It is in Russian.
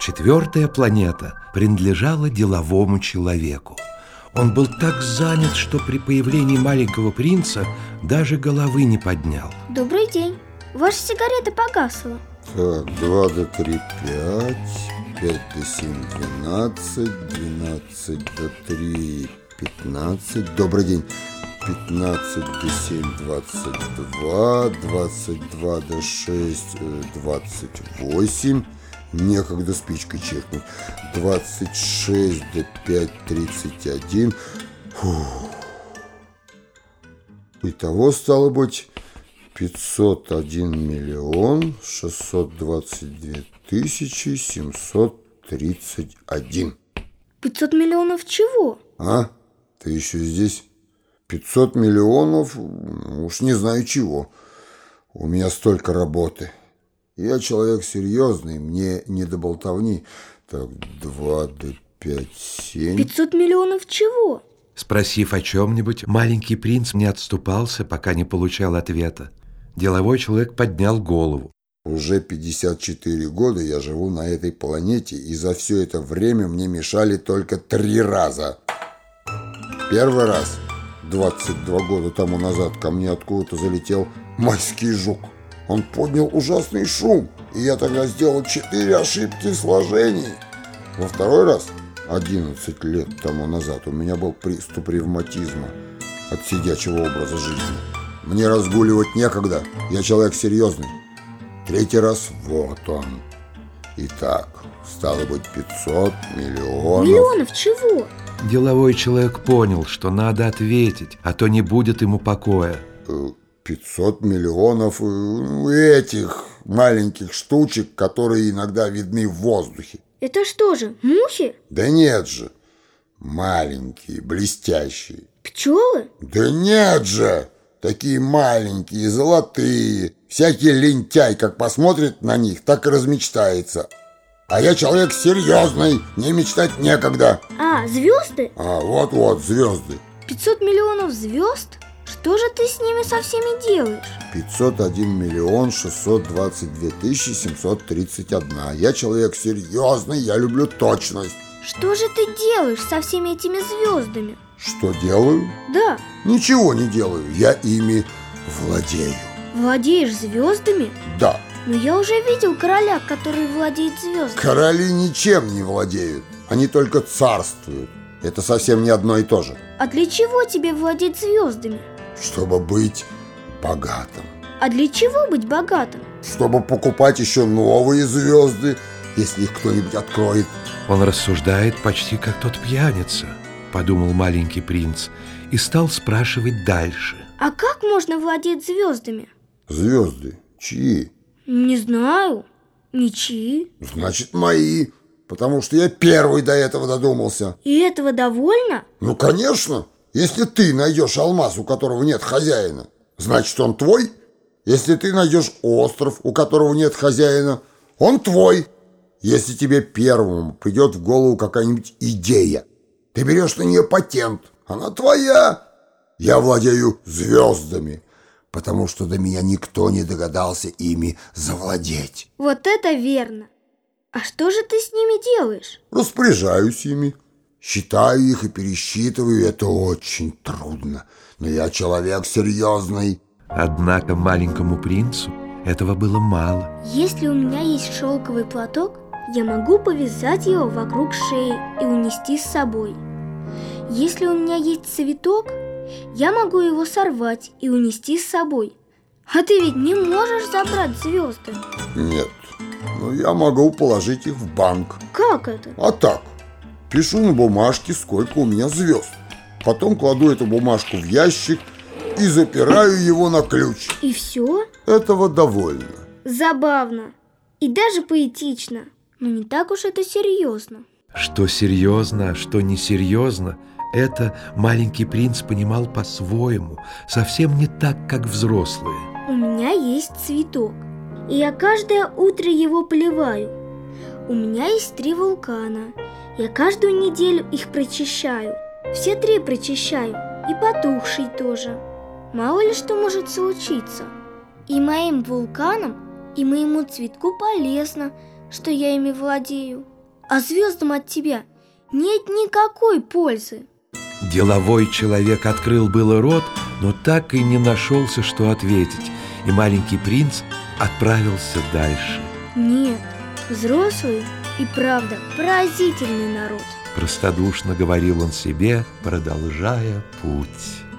Четвертая планета принадлежала деловому человеку. Он был так занят, что при появлении маленького принца даже головы не поднял. Добрый день. Ваша сигарета погасла. Так, 2 до 3, 5, 5 до 7, 12, 12 до 3, 15. Добрый день. 15 до 7, 22, 22 до 6, 28. Некогда спичкой чекнуть. 26 до 5, 31. Фух. Итого стало быть 501 миллион 622 тысячи 731. 500 миллионов чего? А? Ты еще здесь? 500 миллионов, ну, уж не знаю чего. У меня столько работы. Я человек серьезный, мне не до болтовни. Так, 2 до 5, 7. 500 миллионов чего? Спросив о чем-нибудь, маленький принц не отступался, пока не получал ответа. Деловой человек поднял голову. Уже 54 года я живу на этой планете, и за все это время мне мешали только три раза. Первый раз, 22 года тому назад, ко мне откуда-то залетел майский жук. Он поднял ужасный шум, и я тогда сделал четыре ошибки в сложении. Во второй раз, 11 лет тому назад, у меня был приступ ревматизма от сидячего образа жизни. Мне разгуливать некогда, я человек серьезный. Третий раз, вот он. Итак, стало быть 500 миллионов. Миллионов чего? Деловой человек понял, что надо ответить, а то не будет ему покоя. 500 миллионов э, этих маленьких штучек, которые иногда видны в воздухе. Это что же, мухи? Да нет же. Маленькие, блестящие. Пчелы? Да нет же. Такие маленькие, золотые. Всякий лентяй, как посмотрит на них, так и размечтается. А я человек серьезный, мне мечтать некогда. А, звезды? А, вот-вот, звезды. 500 миллионов звезд? Что же ты с ними со всеми делаешь? 501 миллион 622 тысячи 731. Я человек серьезный, я люблю точность. Что же ты делаешь со всеми этими звездами? Что делаю? Да. Ничего не делаю, я ими владею. Владеешь звездами? Да. Но я уже видел короля, который владеет звездами. Короли ничем не владеют, они только царствуют. Это совсем не одно и то же. А для чего тебе владеть звездами? Чтобы быть богатым. А для чего быть богатым? Чтобы покупать еще новые звезды, если их кто-нибудь откроет. Он рассуждает почти как тот пьяница, подумал маленький принц и стал спрашивать дальше. А как можно владеть звездами? Звезды? Чьи? Не знаю. Ничьи. Значит, мои. Потому что я первый до этого додумался. И этого довольно? Ну, конечно. Если ты найдешь алмаз, у которого нет хозяина, значит, он твой. Если ты найдешь остров, у которого нет хозяина, он твой. Если тебе первому придет в голову какая-нибудь идея, ты берешь на нее патент, она твоя. Я владею звездами, потому что до меня никто не догадался ими завладеть. Вот это верно. А что же ты с ними делаешь? Распоряжаюсь ими. Считаю их и пересчитываю, это очень трудно. Но я человек серьезный. Однако маленькому принцу этого было мало. Если у меня есть шелковый платок, я могу повязать его вокруг шеи и унести с собой. Если у меня есть цветок, я могу его сорвать и унести с собой. А ты ведь не можешь забрать звезды. Нет, но я могу положить их в банк. Как это? А так, пишу на бумажке, сколько у меня звезд. Потом кладу эту бумажку в ящик и запираю его на ключ. И все? Этого довольно. Забавно. И даже поэтично. Но не так уж это серьезно. Что серьезно, а что несерьезно, это маленький принц понимал по-своему, совсем не так, как взрослые. У меня есть цветок, и я каждое утро его поливаю. У меня есть три вулкана, я каждую неделю их прочищаю. Все три прочищаю, и потухший тоже. Мало ли что может случиться. И моим вулканам, и моему цветку полезно, что я ими владею. а звездам от тебя нет никакой пользы. Деловой человек открыл было рот, но так и не нашелся, что ответить, и маленький принц отправился дальше. Нет, взрослый и правда поразительный народ. Простодушно говорил он себе, продолжая путь.